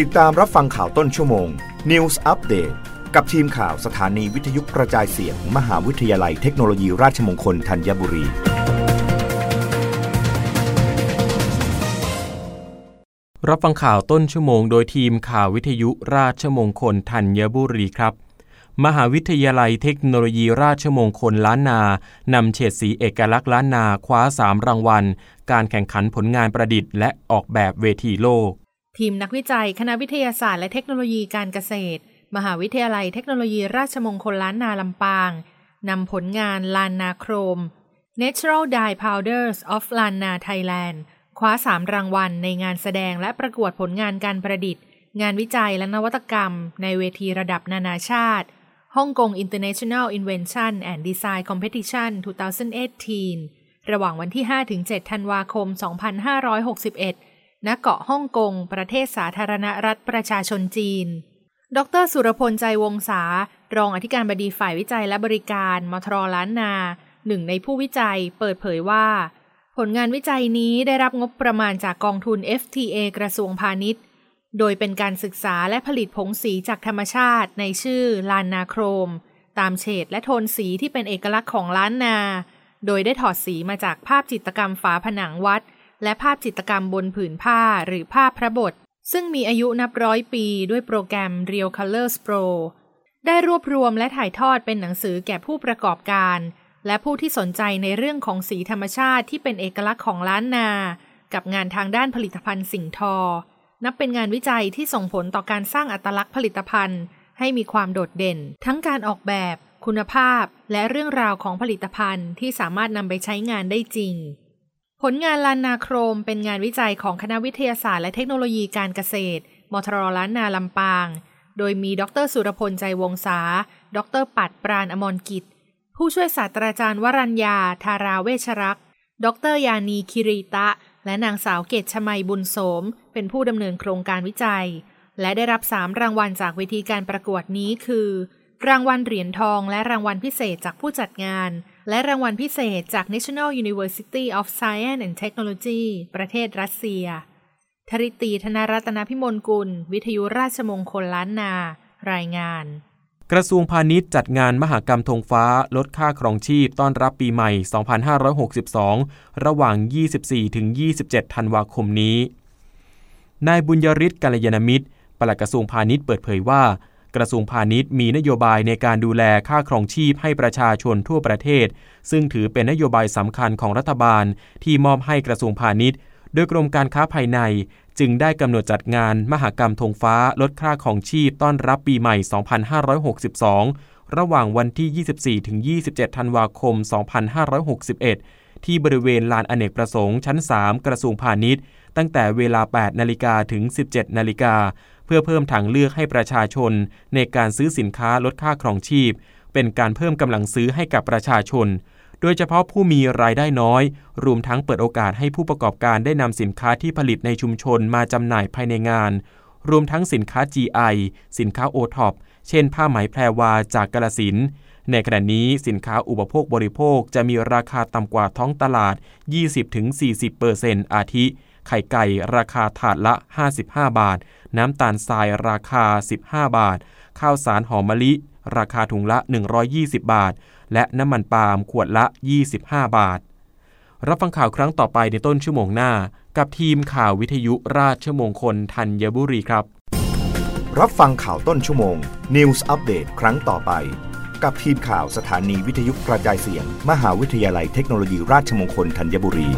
ติดตามรับฟังข่าวต้นชั่วโมง News Update กับทีมข่าวสถานีวิทยุกระจายเสียงมมหาวิทยาลัยเทคโนโลยีราชมงคลธัญบุรี รับฟังข่าวต้นชั่วโมง โดยทีมข่าววิทยุราชมงคลธัญบุรีครับ มหาวิทยาลัยเทคโนโลยีราชมงคลล้านนา นำเฉดสีเอกลักษณ์ล้านนาคว้า 3 รางวัล การแข่งขันผลงานประดิษฐ์และออกแบบเวทีโลก ทีมนักวิจัยคณะวิทยาศาสตร์และเทคโนโลยีการเกษตร มหาวิทยาลัยเทคโนโลยีราชมงคลล้านนาลำปาง นำผลงานลานนาโครม Natural Dye Powders of Lanna Thailand คว้า3รางวัลในงานแสดงและประกวดผลงานการประดิษฐ์ งานวิจัยและนวัตกรรม ในเวทีระดับนานาชาติฮ่องกง International Invention and Design Competition 2018 ระหว่างวันที่ 5-7 ธันวาคม 2561 ณเกาะฮ่องกง ประเทศสาธารณรัฐประชาชนจีน ดรสุรพลใจวงศารองอธิการบดีฝ่ายวิจัยและบริการมทรล้านนา หนึ่งในผู้วิจัยเปิดเผยว่า ผลงานวิจัยนี้ได้รับงบประมาณจากกองทุน FTA กระทรวงพาณิชย์ โดยเป็นการศึกษาและผลิตผงสีจากธรรมชาติในชื่อลานนาโครม ตามเฉดและโทนสีที่เป็นเอกลักษณ์ของล้านนา โดยได้ถอดสีมาจากภาพจิตรกรรมฝาผนังวัด และภาพจิตรกรรมบนผืนผ้าหรือภาพพระบท ซึ่งมีอายุนับร้อยปีด้วยโปรแกรม Real Colors Pro ได้รวบรวมและถ่ายทอดเป็นหนังสือแก่ผู้ประกอบการ และผู้ที่สนใจในเรื่องของสีธรรมชาติที่เป็นเอกลักษณ์ของล้านนา กับงานทางด้านผลิตภัณฑ์สิ่งทอ นับเป็นงานวิจัยที่ส่งผลต่อการสร้างอัตลักษณ์ผลิตภัณฑ์ ให้มีความโดดเด่น ทั้งการออกแบบ คุณภาพ และเรื่องราวของผลิตภัณฑ์ที่สามารถนำไปใช้งานได้จริง ผลงานลานนาโครมเป็นงานวิจัยของคณะวิทยาศาสตร์และเทคโนโลยีการเกษตร มทรล้านนาลำปาง โดยมีดรสุรพลใจวงศา ดรปัดปราณอมรกิจ ผู้ช่วยศาสตราจารย์วรัญญา ธาราเวชรักษ์ดรยานีคิริตะ และนางสาวเกตชมัยบุญโสม เป็นผู้ดำเนินโครงการวิจัย และได้รับ3รางวัลจากเวทีการประกวดนี้คือ รางวัลเหรียญทองและรางวัลพิเศษจากผู้จัดงาน และรางวัลพิเศษจาก National University of Science and Technology ประเทศรัสเซีย ธริตีธนรัตนพิมลกุล วิทยุราชมงคลล้านนา รายงาน กระทรวงพาณิชย์จัดงานมหกรรมธงฟ้า ลดค่าครองชีพต้อนรับปีใหม่ 2562 ระหว่าง 24-27 ธันวาคมนี้ นายบุญยริศกัลยาณมิตรปลัดกระทรวงพาณิชย์เปิดเผยว่า กระทรวงพาณิชย์มีนโยบายในการดูแลค่าครองชีพให้ประชาชนทั่วประเทศ ซึ่งถือเป็นนโยบายสำคัญของรัฐบาล ที่มอบให้กระทรวงพาณิชย์ โดยกรมการค้าภายใน จึงได้กำหนดจัดงานมหกรรมธงฟ้าลดค่าของชีพต้อนรับปีใหม่ 2562 ระหว่างวันที่ 24-27 ธันวาคม 2561 ที่บริเวณลานอเนกประสงค์ชั้น 3 กระทรวงพาณิชย์ตั้งแต่เวลา 8 นาฬิกาถึง 17 นาฬิกา พื่อเพิ่มทางเลือกให้ประชาชน ในการซื้อสินค้าลดค่าครองชีพ เป็นการเพิ่มกำลังซื้อให้กับประชาชน โดยเฉพาะผู้มีรายได้น้อย รวมทั้งเปิดโอกาสให้ผู้ประกอบการได้นำสินค้าที่ผลิตในชุมชนมาจำหน่ายภายในงาน รวมทั้งสินค้า GI สินค้าโอท็อปเช่น ผ้าไหมแพรวาจากกาลสินในขณะนี้สินค้าอุปโภคบริโภคจะมีราคาต่ำกว่าท้องตลาด 20-40%อาทิ ไข่ไก่ราคาถาดละ 55 บาท น้ำตาลทรายราคา 15 บาท ข้าวสารหอมมะลิ ราคาถุงละ 120 บาท และน้ำมันปาล์มขวดละ 25 บาท รับฟังข่าวครั้งต่อไปในต้นชั่วโมงหน้า กับทีมข่าววิทยุราชมงคลธัญบุรีครับ รับฟังข่าวต้นชั่วโมง News อัปเดตครั้งต่อไป กับทีมข่าวสถานีวิทยุกระจายเสียง มหาวิทยาลัยเทคโนโลยีราชมงคลธัญบุรี